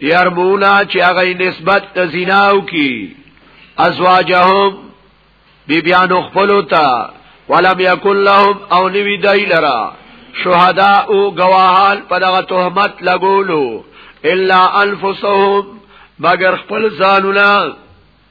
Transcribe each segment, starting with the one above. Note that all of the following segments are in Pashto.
يرمونا چې هغه نسبت د زناو کی ازواجهم بی بیانو خپلو تا ولم یکن لهم او نوی دای لرا شهداء او گواهان په دغه تهمت لګولو الا انفسهم مگر خپل ځانونه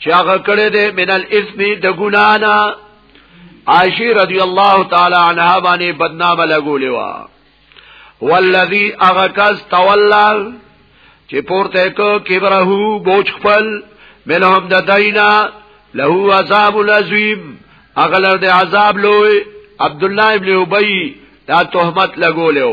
چې هغه کړه دې من الاسم د ګنانا عائشہ رضی الله تعالی عنها باندې بدنامه لګولې و والذي اغکز تولا چې پورته کو کبره بوج خپل منهم د دینا له عذاب العظیم اغلر د عذاب لوی عبد الله ابن ابي دا تهمت لګولیو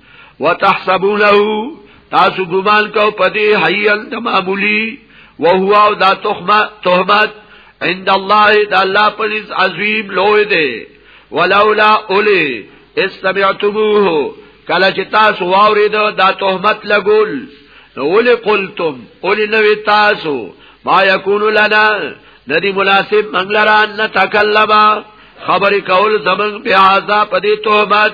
وتحسبونه تاسو ګمان کو پدې حیل د معمولی وهو او دا تخمه تهمت عند الله د الله پلیز عظیم لوی دی ولولا اولی استمعتموه کله چې تاسو واورید دا تهمت لګول نو اولی قلتم اولی نوی تاسو ما یکونو لنا ندی مناسب منگلران نتکلما خبری کول زمان بی عذاب پدی تهمت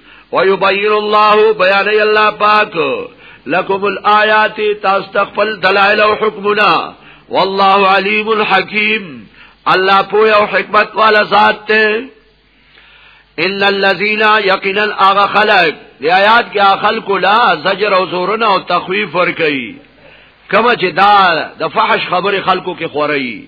ويبين الله بيان الله پاک لكم الآيات تاستغفل دلائل او حکمنا والله عليم حكيم الله پویا او حکمت والا ذات ته ان الذين يقينا اغه خلق دی آیات کې اخل کلا زجر او زورنا او تخویف ور کوي کما چې دا د فحش خبره خلکو کې خوري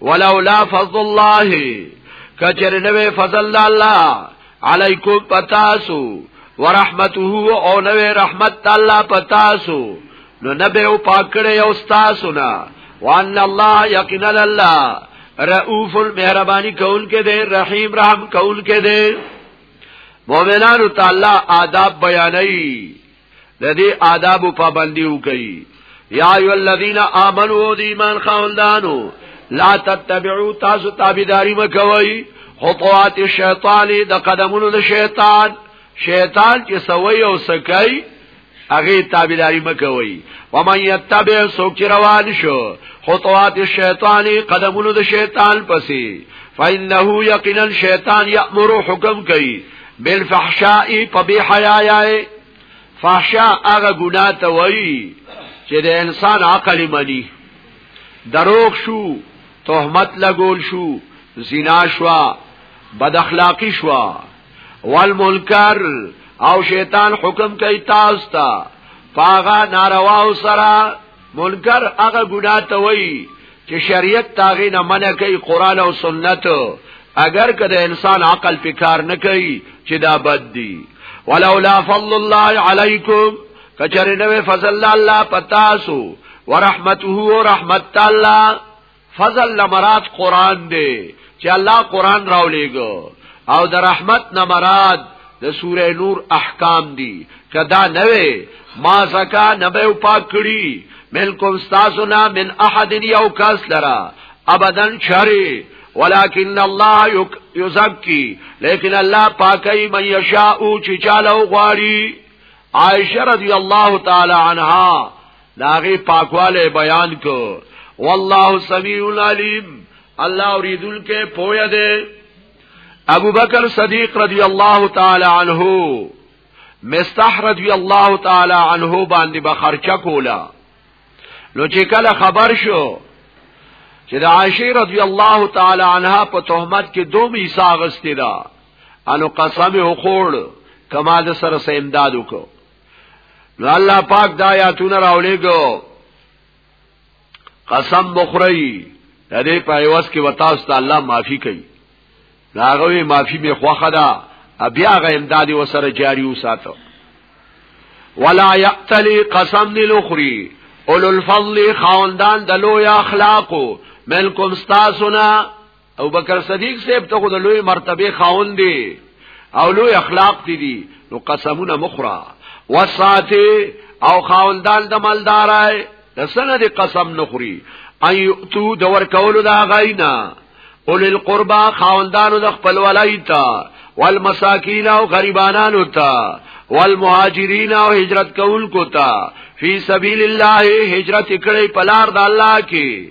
ولولا فضل الله کچر نوې فضل الله علیکم پتاسو ورحمته او نوې رحمت الله پتاسو نو نبه او پاکړې او تاسو نه وان الله یقینا الله رؤوف المهربانی کول کې دې رحیم رحم کول کې دې مؤمنانو تعالی آداب بیانای د دې آداب پابندي وکړي یا ای الذین آمنو د ایمان خاوندانو لا تتبعوا تاسو تابعداري مکوئ خطوات الشیطان د قدمونو د شیطان شیطان چې سوي او سکای هغه تابعداري مکوي ومن يتبع سوچ روان شو خطوات الشیطان قدمونو د شیطان پسې فإنه یقینا شیطان یأمر حکم کوي بالفحشاء په بی حیاي فحشا هغه ګناه ته وایي چې د انسان عقل مني دروغ شو تهمت لګول شو زنا شوا بد اخلاقی شوا والمنکر او شیطان حکم کوي تاسو ته پاغا نارواو سره منکر هغه ګناه ته وایي چې شریعت تاغې نه منع کوي قران او سنت اگر که د انسان عقل په کار نه کوي چې دا بد دي ولولا فضل الله علیکم کچره نو فضل الله پتاسو ورحمته ورحمت الله فضل لمراد قران دی چې الله قران راولېګو او د رحمت نمراد د سوره نور احکام دي کدا نه وي ما زکا نبه او پاک کړي ملکم استاسو نه من احد یو کس لرا ابدا شری ولكن الله يزكي لیکن الله پاکي من يشاء چې چاله غواړي عائشه رضی الله تعالی عنها داغي پاکواله بیان کو والله سمیع علیم الله اوریدل کې پوهه ده ابو بکر صدیق رضی الله تعالی عنہ مستح رضی الله تعالی عنہ باندې بخرچه کولا نو چې کله خبر شو چې د عائشه رضی الله تعالی عنها په تهمت کې دوه میسا غستې ده انو قسم وخوړ کما د سره سه امداد وکړو نو الله پاک دا آیاتونه راولېګو قسم مخری دې په ایواز کې وتا است الله معافي کوي راغوي معافي می خوخه ده بیا غ امدادي وسره جاری وساتو ولا یقتلی قسم للخری اولو الفضل خاوندان دلو یا اخلاقو ملکم ستاسونا او بکر صدیق صاحب ته خو د لوی مرتبه خاون دی او لوی اخلاق دی دی نو قسمونه مخرا وساته او خاوندان د مالدارای د سند قسم نخوري اي تو د ور کولو دا غینا اول القربا خاوندانو د خپل ولایتا والمساکین او غریبانانو ته والمهاجرین او هجرت کول کوتا فی سبیل الله هجرت کړي پلار د الله کې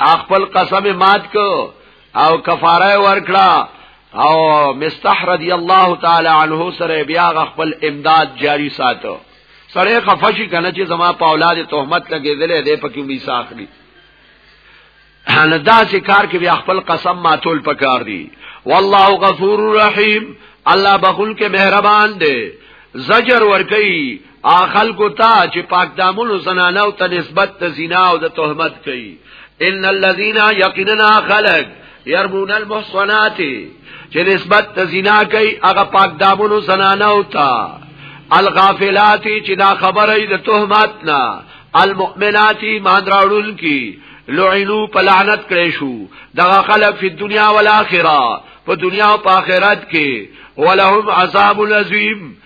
خپل قسم مات کو او کفاره ورکړه او مستح رضی الله تعالی عنہ سره بیا خپل امداد جاری ساتو سره خفشی کنه چې زما په اولاد تهمت لګیدلې دې پکې وی ساخلی ان دا چې کار کې بیا خپل قسم ماتول پکار دی والله غفور رحیم الله بخول کې مهربان دی زجر ور کوي اخل کو تا چې پاک دامونو زنانو ته نسبت ته زنا او د تهمت کوي ان الذين يقيننا خلق يرمون المحصنات چې نسبت ته زنا کوي هغه پاک دامونو زنانو ته الغافلات چې دا خبره د تهمت نه المؤمنات مان راړول کی لعنو په لعنت کړی شو دغه خلک په دنیا او آخرت په دنیا او آخرت کې ولهم عذاب العظیم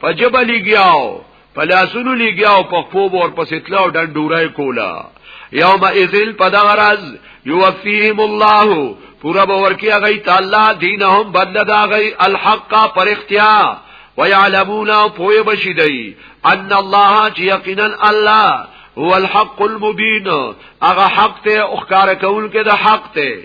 په جبه لګیاو په لاسونو لګیاو په خپو بور په ستلاو ډنډورای کولا یوم اذل په دغه راز یوفیهم الله پورا باور کیا غی تعالی دینهم بدل دا غی الحق پر اختیار ويعلمون او پوی بشی دی ان الله چې یقینا الله هو الحق المبین هغه حق ته او ښکار کول کې د حق ته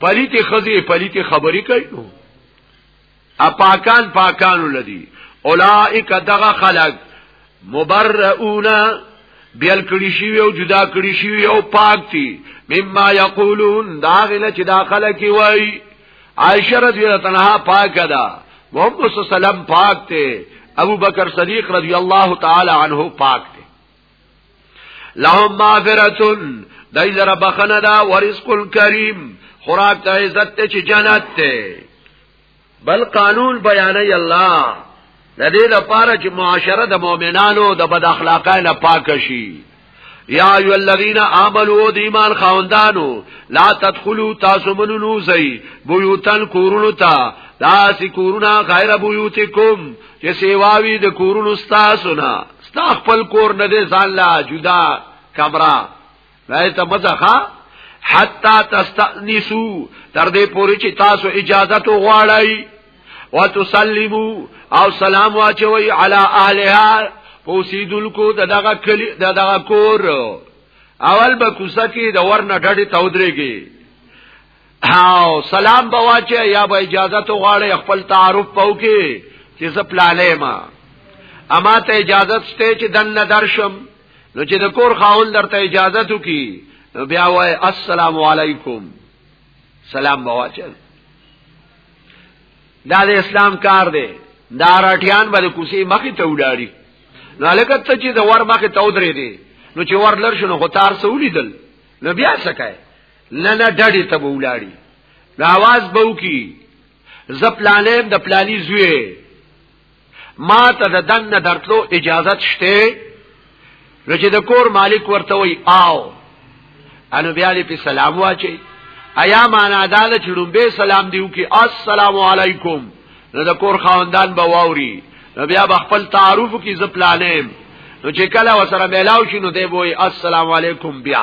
پلیتی خزی پلیتی خبری کئی نو اپاکان پاکانو لدی اولائک دغه خلق مبرعونا بیل کړي شي او جدا کړي شي او پاک دي مما یقولون دا غل چې داخله کی وای عائشہ رضی الله عنها پاک ده محمد صلی الله علیه وسلم پاک ته ابو بکر صدیق رضی الله تعالی عنہ پاک لهم مغفرتون دای لره بخنه دا ورزق الکریم خوراک د عزت ته چې جنت ته بل قانون بیانې الله د دې لپاره چې معاشره د مؤمنانو د بد اخلاقۍ نه پاک شي یا ایو الذین آمنوا د ایمان خوندانو لا تدخلوا تاسو منو زئی بیوتن کورونو تا داسی کورونه غیر بیوتکم چې سیواوی د کورونو تاسو نه ستا خپل کور نه دې ځان لا جدا کمرا راي ته مزخه حتا تستنسو تر دې پوري چې تاسو اجازه تو غواړی وتسلمو او سلام واچوي علی اهلها پوسیدل کو دغه کلی دغه کور اول به کوسه کې د ورنه ډډې تودريږي او سلام بواچه یا به اجازه تو غواړي خپل تعارف پاو کې چې زه پلانې ما اما ته اجازه شته چې دنه درشم نو چې د کور خاون درته اجازه تو کی نو بیا وای السلام علیکم سلام بواچه دا د اسلام کار دی دا راټیان به کوسی مخې ته وډاری نو لکه ته چې د ور مخې ته ودرې دی نو چې ور لر شنو خو تار سولې دل نو بیا څه کوي نه نه ډډی ته ولاړی نو आवाज بو کی زپلانیم د پلانی زوی ما ته د دنه درتلو اجازه شته نو چې د کور مالک ورته وی آو انو بیا لې په سلام واچي ایا معنا دا چې لومبه سلام دیو کې السلام علیکم نو د کور خاوندان به واوري نو بیا به خپل تعارف کې زپلانیم نو چې کله وسره ملاو شي نو دی وای السلام علیکم بیا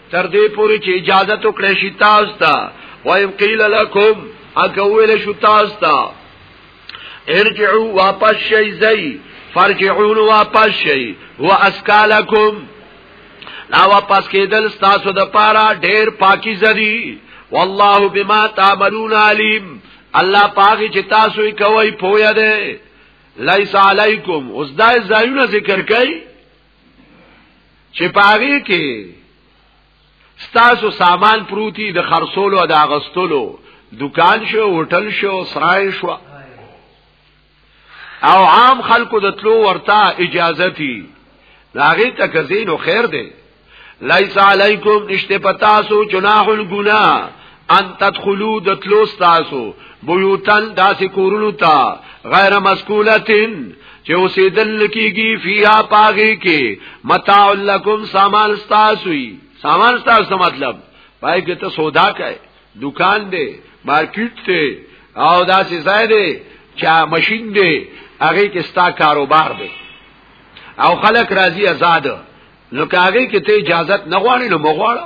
تر دې پوري چې اجازه تو کړې شي تاسو ته وایم قیل لکم اګه ویل شو تاسو ته ارجعوا واپس شي زئی فرجعون واپس شي هو اسکالکم لا واپس کېدل تاسو د پاره ډېر پاکي زري والله بما تعملون علیم الله پاګه چې تاسو یې کوي پوهه ده لیس علیکم اوس دا زایونه ذکر کوي چې پاغي کې ستاسو سامان پروتي د خرصولو او د اغستلو دکان شو هوټل شو سرای شو او عام خلکو د تلو ورته اجازه تي لاغي تکزین خیر دی لیس علیکم نشته پتا سو جناح الگناہ ان تدخلو دتلو ستاسو بیوتن داسی کورونو تا غیر مسکولتن چه اسیدن لکیگی فیا پاگی کی متاع لکم سامان ستاسوی سامان ستاسو مطلب پای کې ته سودا کوي دکان دی مارکیټ دی او دا څه ځای دی چا ماشین دی هغه کې ستا کاروبار دی او خلک راضي آزاد نو کاږي کې ته اجازه نه غواړي نو مغواړه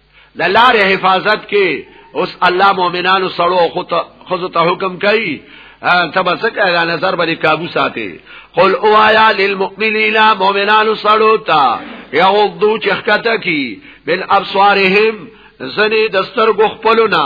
د لارې حفاظت کې اوس الله مؤمنانو سړو خود ته حکم کوي تبا سکه دا نظر باندې काबू ساتي قل اوایا للمؤمنین مؤمنانو سړو ته یغضو چخکته کی بل ابصارهم زنی دستر غخپلونا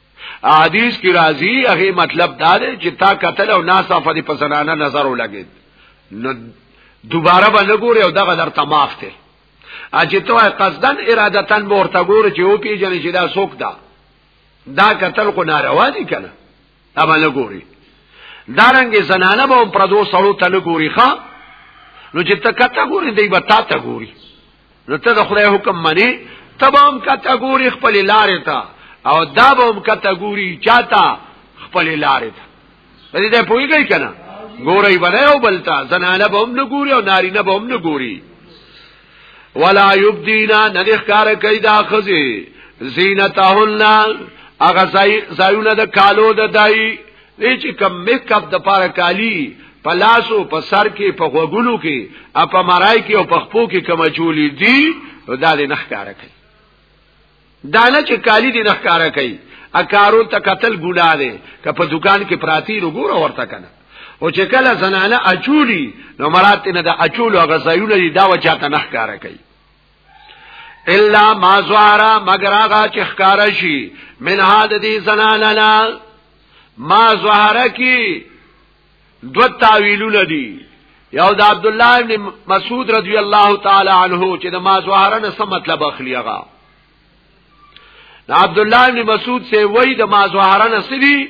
حدیث کی راضی هغه مطلب دا دی چې تا قتل او ناصافه دی په زنانه نظر ولګید نو دوباره به نه ګوري او دغه در تماف ته اجه تو قصدن ارادتن به ورته ګوري چې او پیجنې چې دا سوک دا دا قتل کو ناروا دي کنه اما نه ګوري دارنګ زنانه به پردو سړو ته نه ګوري ښا نو چې ته کته ګوري دی به تا ته ګوري نو ته د خدای حکم منی تبام کټګوري خپل لارې ته او دا به هم کټګوري چاته خپل لارې ته دې دې پوېږي کنه ګورې باندې او بلتا زنانه به هم نه ګوري او ناری نه به هم نه ګوري ولا یبدینا نلخ کار کوي دا خزي زینتهن اغه زایونه د کالو د دای دې چې کم میک اپ د پاره کالی په لاسو په سر کې په غوګونو کې او په مرای کې او په خپو کې کوم چولی دي دا دې نخکاره کوي دا نه چې کالی دې نخکاره کوي اکارو ته قتل ګناه دی که په دکان کې پراتی وګوره ورته کنه او چې کله زنانه اچولی نو مراد نه د اچولو غزایونه دي دا وچاته نخکاره کوي الا ما زوارا مگر هغه چې ښکارا شي من هاد دي زنانه ما زهره کی دو تاویلونه دي یو د عبد الله بن مسعود رضی الله تعالی عنه چې د ما زهره نه څه مطلب اخلي هغه عبد الله بن مسعود سه وای د ما زهره نه سړي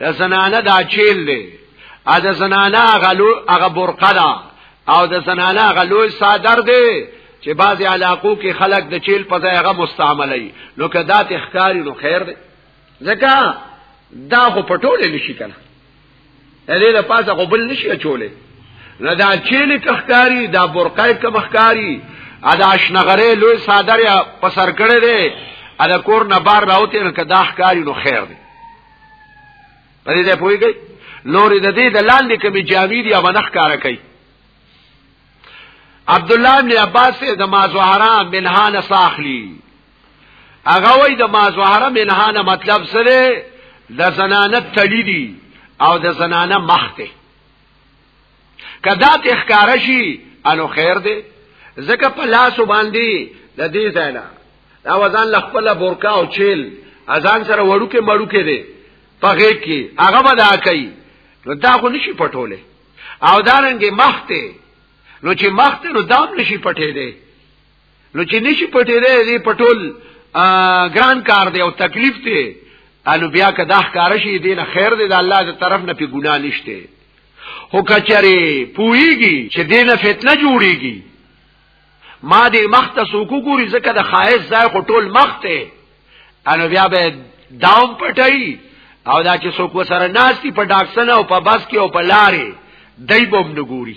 زنانه دا چیل دی ا د زنانه غلو هغه برقه ده او د زنانه غلو صادر دی چې بعضی علاقو کې خلک د چیل په ځای هغه مستعملي نو کدا تخکاری نو خیر دی ځکه دا خو پټولې نشي کنه دې له پاسه خو بل نشي چولې نه دا چیلې کخکاری دا برقای کخکاری ادا شنغره لوی صادر یا پسر کړي دي ادا کور نه بار راوته نه کدا ښکاری نو خیر دی پرې دې پويږي لوري د دې د لاندې کمی جامې دی او نخ کار کوي عبد الله بن عباس د ما زهرا منهان ساخلی هغه وای د ما زهره منهانه مطلب سره د زنانه تړي دي او د زنانه مخ ته کدا ته ښکارا شي انو خیر دی زکه په لاس باندې د دې ځای نه دا وزن ل خپل بورکا او چیل اذان سره وړو کې مړو کې دی په غې کې هغه به دا کوي نو دا خو نشي پټولې او دارنګې مخته نو چې مخته نو دام نشي پټې دی نو چې نشي پټېدې دې پټول ګران کار دی او تکلیف دی انو بیا که دا ښکار شي دینه خیر دی د الله تر طرف نه په ګناه نشته هو کچره پويږي چې دینه فتنه جوړيږي ما دې مخت سوکو ګوري زکه د خایس ځای خو ټول مخت انو بیا به داوم پټای او دا چې سوکو سره ناشتي په ډاکسن او په بس کې او په لارې دای بوم نګوري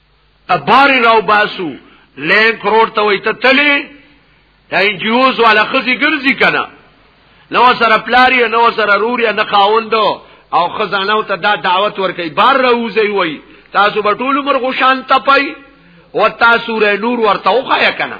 باری راو باسو لین کروڑ ته وای ته تلی دا انجیوز والا خزی ګرځي کنه نو سره پلاری نو سره روري نه خاوند او خزانه ته دا دعوت ورکي بار راوځي وای تاسو به ټول عمر غشان تپای او تاسو ر نور ورته وخایا کنه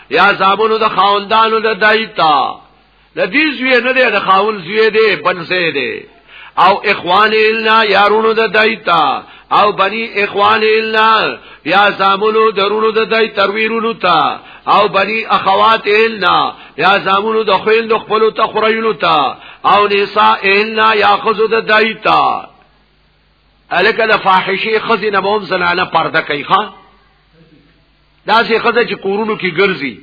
یا زامنو د خاوندانو د دایتا د دې زوی نه دی د خاون زوی دی بل زوی دی او اخوان الا یارونو د دایتا او بنی اخوان الا یا زامنو درونو د دای ترویرونو تا او بنی اخوات الا یا زامنو د خوین د خپل تخریلو تا او نساء الا یاخذ د دایتا الکه د فاحشه خزینه بوم زنانه پرده کوي ښا دا چې خزه چې کورونو کې ګرځي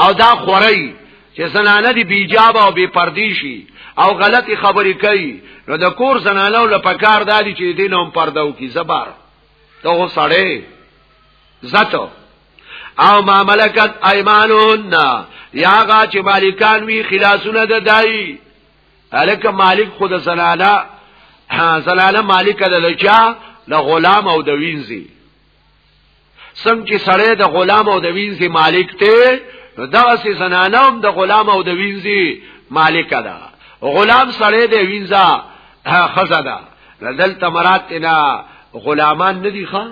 او دا خوري چې زنانه دی بیجاب او بی پردی شي او غلطی خبرې کوي نو د کور زنانه ول په کار دادی چې دین هم پردو کی زبر ته سړی زتو او ما ملکت ایمانون یا غا چې مالکان وی خلاصونه د دای الک مالک خود زلاله زلاله مالک د لچا له غلام او د وینځي سم چې سړی د غلام او د وینځي مالک ته نو دغه سي زنانه هم د غلام او د وینځي مالک ده غلام سړی د وینځه خزه ده دلته مراد نه غلامان نه دي ښا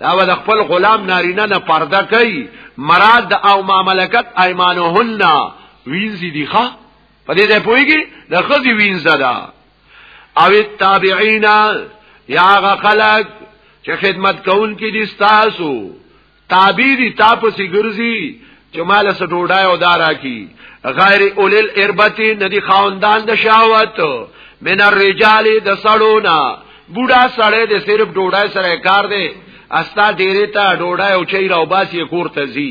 دا ول خپل غلام نارینه نه پرده کوي مراد او ما ملکت ايمانهن وینځي دي ښا په دې ځای پويږي د خزي وینځه ده او التابعین یا غ خلق چې خدمت کون کې دي تاسو تابع دي تاسو سي ګرځي چې مال سره ډوډۍ او دارا کی غیر اولل اربتی ندی خاوندان د شاوت من الرجال د سړونا بوډا سړی د صرف ډوډۍ سره کار دی استا ډیره ته ډوډۍ او چیرې او باسی کور ته زی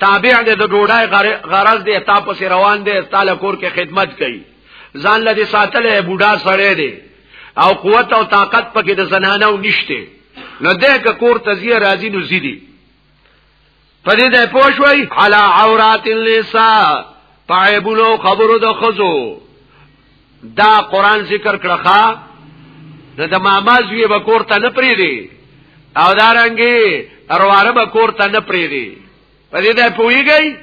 تابع دی د ډوډۍ غرض دی تا پس روان دی تعالی کور کې خدمت کوي ځان لدی ساتلې بوډا سړی دی او قوت او طاقت پکې د زنانو نشته نو دغه کور تزیه راځي نو زیدي پدې ده پوښوي علا عورات النساء پایبونو خبرو د خزو دا قران ذکر کړخه نو د ماما زوی به کور ته نه پریدي او دا رنګي ارواره به کور ته نه پریدي په دې ده پويږي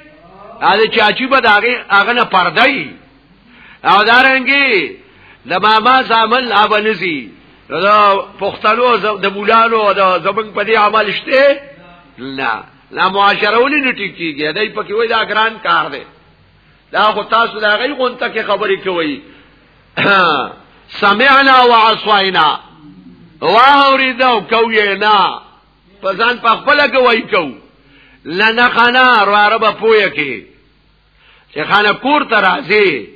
دا چاچی به داغه هغه نه پردای او دا رنګي د ماما زامن ابنزي دا پښتنو د بولانو د زبنګ په دې عمل شته نه لا معاشره ولې نه ټیک کیږي دای پکې وای دا ګران کار دی دا خو تاسو دا غي غونته کې خبرې کوي سمعنا وعصينا واوریدو کوی نه پسان په خپل کوي کو لنخنا را رب پوی کی چې خانه کور ته راځي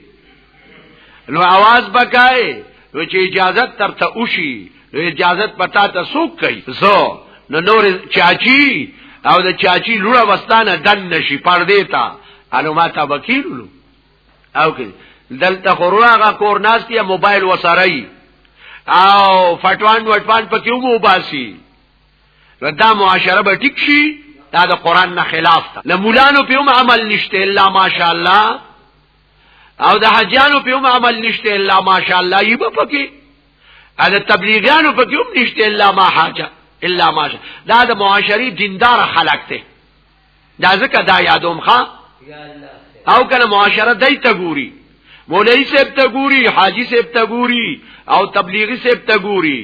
نو आवाज بکای نو چې اجازه ترته وشي نو اجازه پتا ته سوک کوي زو نو نور چاچی او د چاچی لوړه وستانه دن نشي پردې تا انو ما تا وکیل لو او کې دلته خورواغه کور ناشتي موبایل وسارای او فټوان وټوان پکې وو باسي دا معاشره به ټیک شي دا د قران نه خلاف ده نه مولانو په هم عمل نشته الا ماشاء الله او د حجانو په هم عمل نشته الا ماشاء الله یبه پکې ا د تبلیغیانو په کې هم نشته الا ما حاجه الا ما شا. دا د معاشري دیندار خلق ته دا ځکه دا یادوم ښا او کله معاشره دای ته ګوري مولوی صاحب ته ګوري حاجی صاحب ته ګوري او تبلیغی صاحب ته ګوري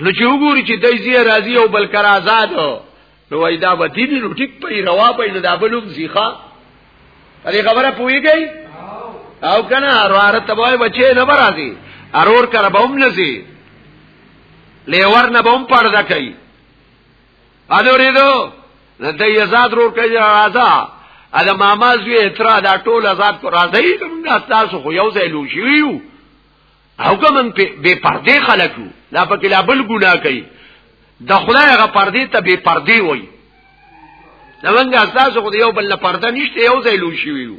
نو چې وګوري چې دای زی راضی او بل کر آزاد نو وای دا به دې نو ټیک په روا په نو دا بلوم زیخه دې خبره پويږي او کنه وراره تبوي بچي نه برازي ارور کر به هم نزي لیور نه به هم پرده کوي اډورې دو نه د یزاد رور کوي راځه اله ماما زوی اترا دا ټول آزاد کو راځي کوم تاسو خو یو ځای لوشیو او کوم به پردې خلکو لا پکې لا بل ګناه کوي د خدای هغه پردې ته به پردې وای نوانګه اساس خو یو بل پرده نشته یو ځای لوي شي ویو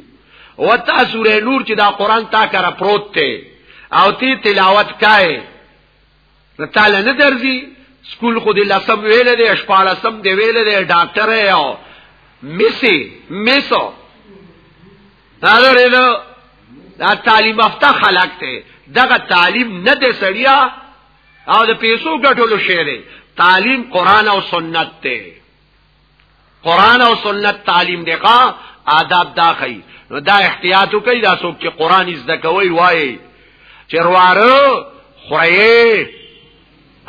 او تا سورې نور چې دا قران تا کرا پروت ته او تی تلاوت کای نه تعالی نه درځي سکول خو دې لسم ویل دي اشپالسم دې ویل دي ډاکټر یو میسی میسو دا لري نو دا تعلیم افته خلق ته دغه تعلیم نه دې سړیا او د پیسو ګټلو شعر تعلیم قران او سنت ته قران او سنت تعلیم دی ښا آداب دا خی نو دا احتیاط کوي دا څوک چې قران زده کوي وایي چې ورواره خړې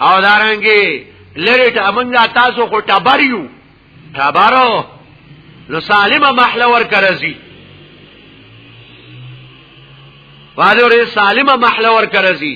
او دارنګي لری ته امنګا تاسو خو ټبریو ټبارو نو سالمه محله ور کرزي والو ری سالمه محله ور کرزي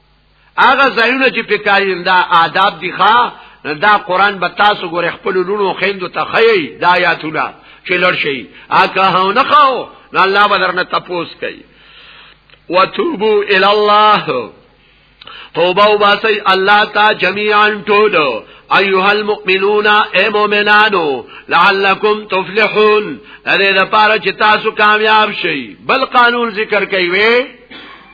هغه ځایونه چې په کاریم دا آداب دي ښا دا قران به تاسو ګور خپل لونو خیندو ته خی دا آیاتونه چې لړ شي اګه هو نه خو نو الله به درنه تپوس کوي وتوبو ال الله توبه وباسي الله تا جميعا ټول ايها المؤمنون اي مؤمنانو لعلكم تفلحون دې لپاره چې تاسو کامیاب شئ بل قانون ذکر کوي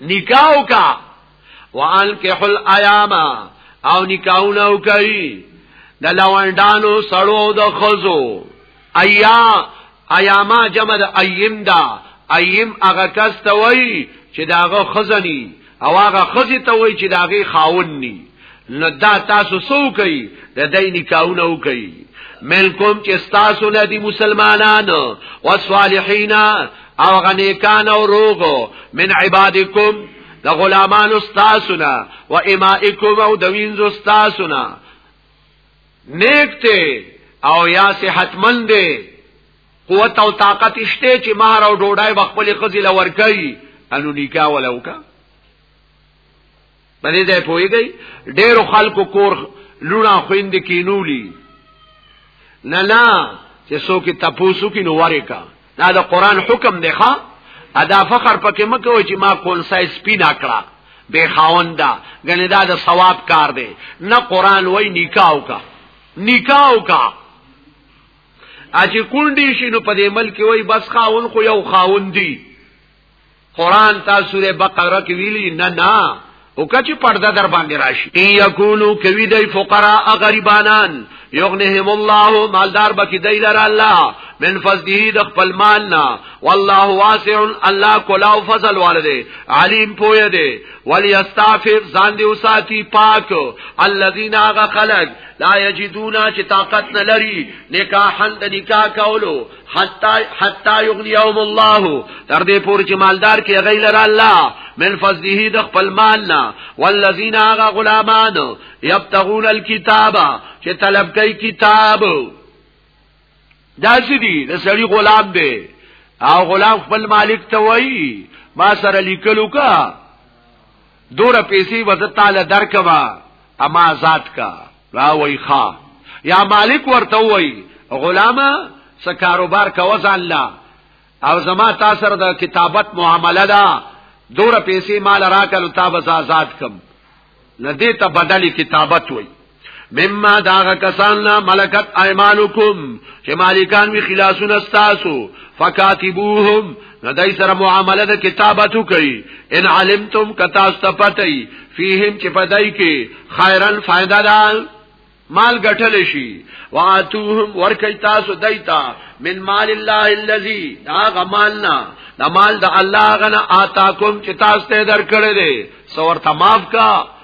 نکاح کا وانکحوا الایام او نکاحونه کوي د لوندانو سړو د خزو ایا ایاما جمع د ایم دا ایم هغه کس ته وای چې داغه خزنی او هغه خزی ته وای چې داغه خاون نی نو دا تاسو سو کوي د دای نکاحونه وکړي ملکم چې تاسو نه دي مسلمانانو او صالحین او غنیکان او روغو من عبادکم د غلامانو تاسو نه و امائکم او د وینځو تاسو نه نیک ته او یا صحتمند دی قوت او طاقت شته چې مہر او ډوډۍ بخپل خزي لور کوي انو نکاح ولوکا باندې ځای پويږي ډېر خلکو کور لونه خويند کینولی نه نه چې څوک تاسو کې نو ورکا دا د قران حکم دی ښا ادا فخر پکې مکو چې ما کول سای سپی نه کړه به خاوندا غنی دا د ثواب کار دی نه قران وای نکاح وکا نکاح وکا اجه کونډي شنو په دې ملک وای بس خاون خو یو خاون دی قران تا سوره بقره کې ویلي نه نه او کچی پرده در باندې راشي ای یکونو کوي د فقرا غریبانان یغنهم الله مالدار بکی دی لر الله من فضله د خپل مال نه والله واسع الله کلا او فضل والده علیم پوی دی وليستعفف ځان دی وساتی پاک الذين غ خلق لا یجدون چې طاقت نه لري نکاحن د نکاح کولو حتا حتا یغنیهم الله تر دې پورې چې مالدار کې غیر الله من فضله د خپل مال نه والذین هغه غلامان یبتغون الكتاب چې طلب کوي کتاب دا سړي د سړي غلام دی او غلام خپل مالک ته وایي ما سره لیکلو کا دوره پیسې وځ تعالی درکما اما ذات کا را وای خا یا مالک ورته وای غلامه څه کاروبار کا وزن لا او زما تاسو سره د کتابت معامله ده دوره پیسې مال راکل تاب آزاد کم لدی ته بدلی کتابت وای مما داغه کسان نه ملکت ايمانکم چې مالکان وی خلاصون استاسو فکاتبوهم ندای سره معامله د کتابتو کوي ان علمتم کتا استپتای فیهم چې پدای کې خیرن فائدہ دال مال ګټل شي واتوهم ورکي تاسو دایتا من مال الله الذي دا غمالنا دا مال د الله غنا آتاکم چې تاسو ته درکړل دي سورته معاف کا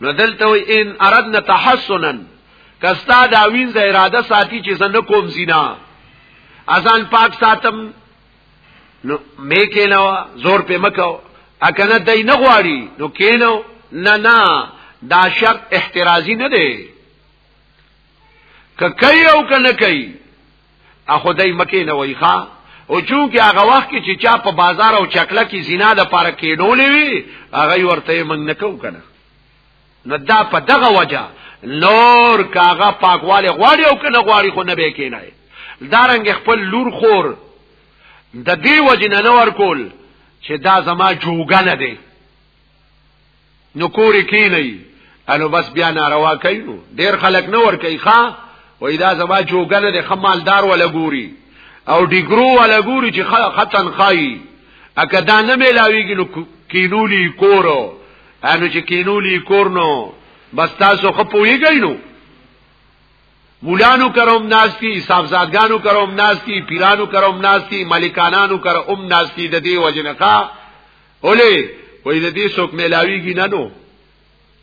نو دلته وی ان اردنا تحسنا کستا دا وینځه اراده ساتي چې زنه کوم زینا ازان پاک ساتم نو مې کینو زور په مکو اکنه دای نه غواړي نو کینو نه نه دا شرط احترازی نه دی که کوي او که نه کوي اخو دای مکه نه وای ښا او چون کې هغه وخت کې چې چا په بازار او چکله کې زنا د پاره کېډولې وي هغه ورته موږ نه کو کنه نو دا په دغه وجہ لور کاغه پاکواله غواړي او کنه غواړي خو نه به کینای دارنګ خپل لور خور د دې وجنه نور کول چې دا زما جوګه نه دی نو کور کې نه وي انو بس بیا ناروا کوي نو ډیر خلک نه ور کوي ښا وای دا زما جوګنه د خمالدار ولا ګوري او ډیګرو ولا ګوري چې خطن خای اګه دا نه ملاویږي نو کینولی کورو انو چې کینولی کور نو بس تاسو خپویږئ نو مولانو کروم ناستی صاحبزادگانو کروم ناستی پیرانو کروم ناستی ملکانانو کروم ناستی د دې وجنقا اولی وای د دې څوک ملاویږي نه نو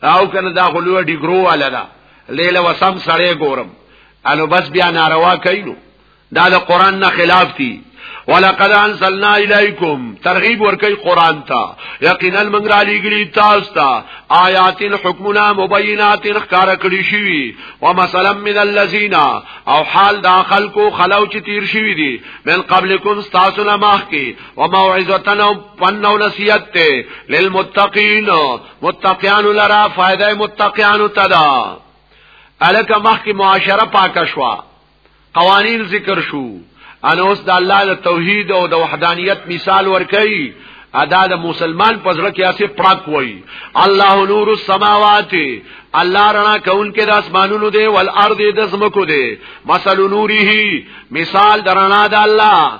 او کنه دا خلوه ډیګرو والا دا لیل وسم سړی ګورم انو بس بیا ناروا کینو دا د قران نه خلاف دي ولقد انزلنا الیکم ترغیب ورکی قران تا یقینا موږ را لګلی تاسو ته آیات الحکمنا مبینات اخکار کړی شوی و مثلا من الذین او حال دا خلقو خلو چې تیر شوی دي من قبلکم تاسو نه مخکی وموعظتن او پن او نصیحت ته للمتقین متقیان لرا فائدہ متقیان تدا الک مخ کی معاشره پاک شوا قوانین ذکر شو ان اوس د الله د توحید او د وحدانیت مثال ورکړي ادا د مسلمان پزړه کې اسه پراک وای الله نور السماوات الله رڼا کون کې د اسمانونو دی ول ارض د زمکو دی مثال نوره مثال درنا د الله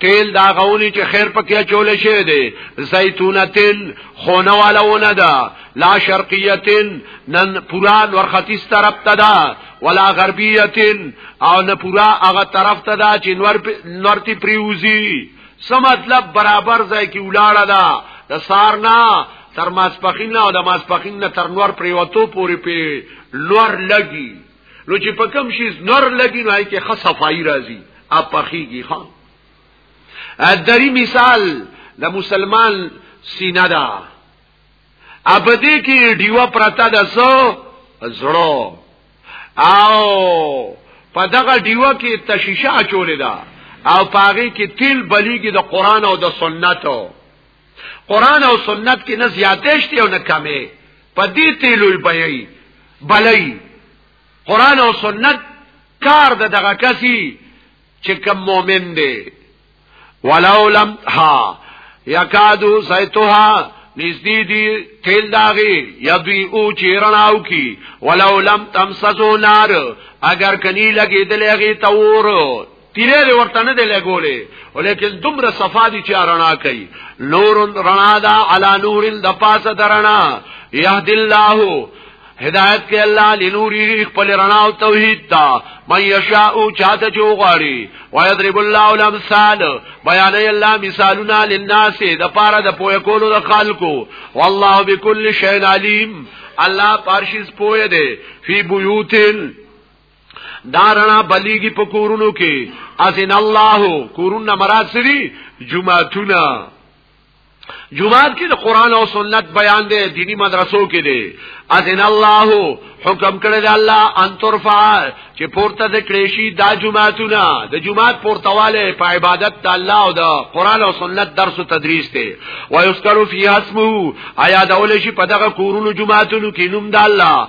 تیل دا غونی چې خیر پکې چول شي دی زیتونه تیل خونه والونه ده لا شرقیتن نن پورا ورختیس طرف ته ده ولا غربیتن او نه پورا هغه طرف ته ده چې نور نورتی پریوزی سم مطلب برابر ځای کې ولاړه ده د سارنا تر ماسپخین او د ماسپخین تر نور پریوتو پوری په لور لګي نو چې په کم شي نور لګي نو کې خه صفائی راځي اپخيږي ها دري مثال د مسلمان سینه دا ابدی کې دیوا پرتا د سو زړه او په دغه دیوا کې تشیشه چولې ده او پاغي کې تیل بلیږي د قران او د سنتو قران او سنت کې نه زیاتې شته او نه کمې په دې تیلوي بېي بلې قران او سنت کار د دغه کسي چې کوم مؤمن دی ولو لم ها یکادو سیتوها نزدی دی تیل داغی یدوی او چیرناو کی ولو لم تمسسو نار اگر کنی لگی دلیغی تورو تیرې دې ورته نه دی لګولې ولیکن دومره صفا دي چې رڼا کوي نور رڼا دا علا نور د پاسه درنا یهد الله هدایت کې الله لنوری خپل رڼا او توحید تا من یشاء چاته جو غاری و یضرب الله الامثال بیان الله مثالنا للناس د پاره د پوهه کولو د خلکو والله بكل شیء علیم الله پارشیز پوهه دی فی بیوتن دارنا بلیگی په کورونو کې اذن الله کورونه مراد سری جمعتونه جمعات کې د قران او سنت بیان دی دینی مدرسو کې دی اذن الله حکم کړی دی الله ان ترفع چې پورته د کریشي دا جمعاتونه د جمعات پورتواله په عبادت د الله او د قران او سنت درس او تدریس دی و یذکر فی اسمه آیا د اول شي په دغه کورونو جمعاتونو کې نوم د الله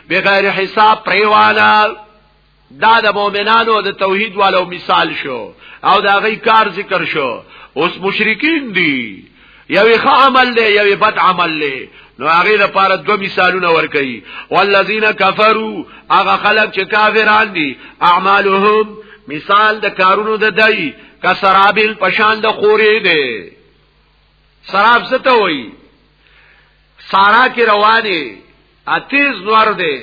بغیر حساب پریوانا دا د مؤمنانو د توحید والو مثال شو او دا غي کار ذکر شو اوس مشرکین دي یوې ښه عمل له یوې بد عمل له نو هغه لپاره دو مثالونه ورکړي والذین کفروا هغه خلک چې کافران دي اعمالهم مثال د کارونو د دای کسرابل پشان د خورې دي سراب څه ته وایي سارا کې روانه اتیز نور دی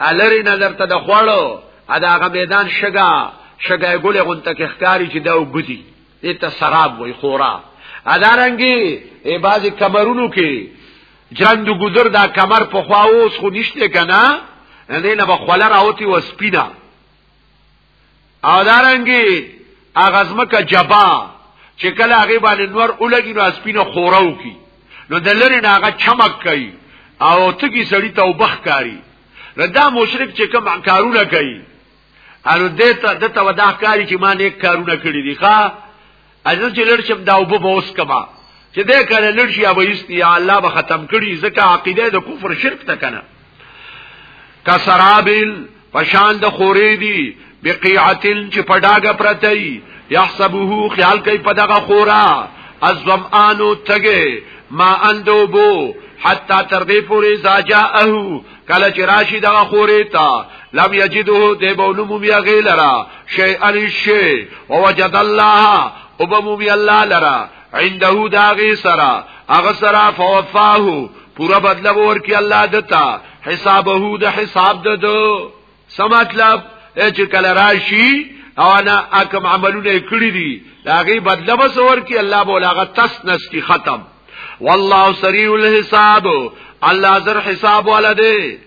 الری نظر ته د خوړو ادا هغه میدان شګا شګای ګولې غونته کې ښکاری چې دا وګدي دې ته سراب وای خورا ادا رنګي ای بازي کمرونو کې جرند ګذر دا کمر په خواوس خو نشته کنه نه نه بخوله راوتی و سپینا او دارنګي هغه زمکه جبا چې کله هغه باندې نور اولګي نو اسپینه خوراو کی نو د لری ناغه چمک کوي او تګي سړی ته وبخ کاری ردا مشرک چې کوم کارونه کوي انو دته دته ودا کاری چې ما نیک کارونه کړی دي ښا اجل چې لړ شم دا وب به اوس کما چې دې کړه لړ شي ابو استی الله به ختم کړي ځکه عقیده د کفر شرک ته کنه کسرابل پشان د خورې دی بقیعتل چې پډاګه پرتای یحسبه خیال کوي پدغه خورا الظمآن تګه ما اندوبو حتا تر دې پورې زاجا اهو کله چې راشي دغه خوري تا لم یجده دی بونمو بیا غیلرا شی ان شی ووجد الله وبمو بیا الله لرا عنده داغي سرا اغه سرا فوفاه پورا بدل ورکی الله دتا حسابه د حساب ددو څه مطلب چې کله راشي او انا اکم عملونه کړی دي داغه بدله وسور کی الله بولاغه تس نس کی ختم والله سریع الحساب الله زر حساب ولده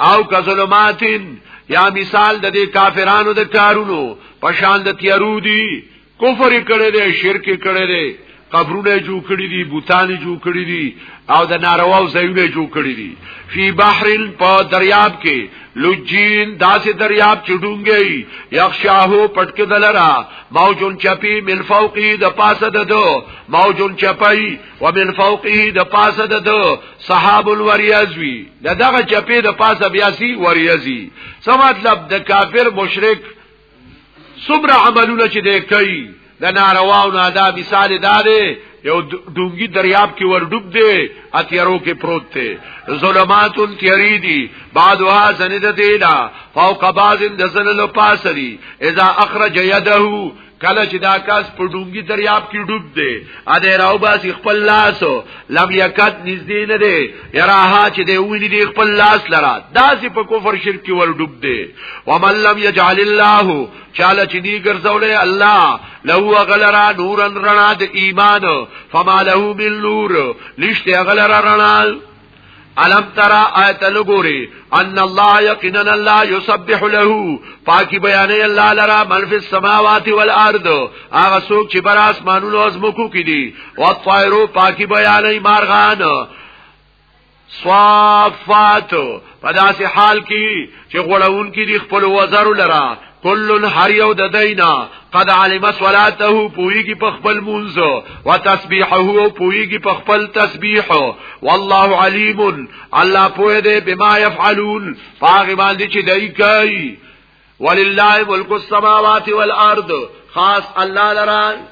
او کظلماتن یا مثال د دې کافرانو د کارونو پشان د تیارو دي کفر کړي دي شرک کړي دي قبرونه جوړ کړی دي بوتان جوړ کړی دي او د نارواو ځایونه جوړ کړی دي فی بحر په دریاب کې لجین داسې دریاب چې ډونګي یخشاهو پټک دلرا موجون چپی من فوقی د پاسه ده دو موجون چپی و من فوقی د پاسه ده دو صحاب الوریازوی د دغه چپی د پاسه بیاسی وریازی سم مطلب د کافر مشرک صبر عملونه چې دی کوي د ناروا او نادا مثال دا دی یو ډونګي دریاب کې ور ډوب دی اتیارو کې پروت دی ظلمات تیری دی بعدها زنده دی لا فوق بعض دزن لو پاسری اذا اخرج یده کله چې دا کاس په ډونګي دریاب کې ډوب دی ا دې راو باس خپل لاس لم یکات نږدې نه دی یراها چې دی ویلی دی خپل لاس لرا داسې په کفر شرک کې ور ډوب دی ومن لم یجعل الله چاله چې دی ګرځولې الله له غلرا نورن رڼا د ایمان فما له من نور لشته غلرا رڼا الم ترى آیت لګوري ان الله یقینا الله یسبح له پاکی بیان الله لرا من فی السماوات والارض هغه څوک چې بر اسمانونو او زمکو کې دي او طائرو پاکی بیان مارغان صافات په داسې حال کې چې غړون کې دي خپل وزر لرا کلن هر یو د دینا قد علم صلاته پویږي په خپل مونږ او تسبیحه او پویږي په خپل تسبیح والله علیم الله پوی دی بما يفعلون پاغه باندې چې دای کوي ولله ملک السماوات والارض خاص الله لران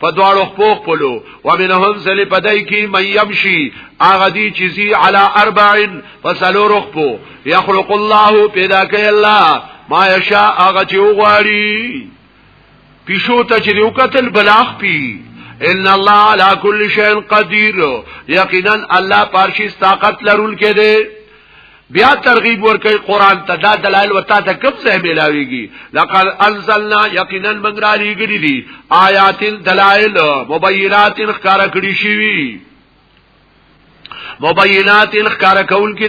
په دواړو خپو خپلو ومنهم سلی پدای کی من یمشي اغه دی چیزی علی اربعین فسلور خپو یخلق الله پیدا کوي الله ما یشاء اغه چې وغواړي پیشو ته چې یو قتل بلاغ پی ان الله علی کل شیء قدیر یقینا الله پارشی طاقت لرون کې دی بیا ترغیب ورکړي قران ته دا دلایل وتا ته کوم ځای ملاويږي لقد انزلنا یقینا من را لګري دي آیات دلایل مبینات خکار کړی شي مبینات خکار کول کې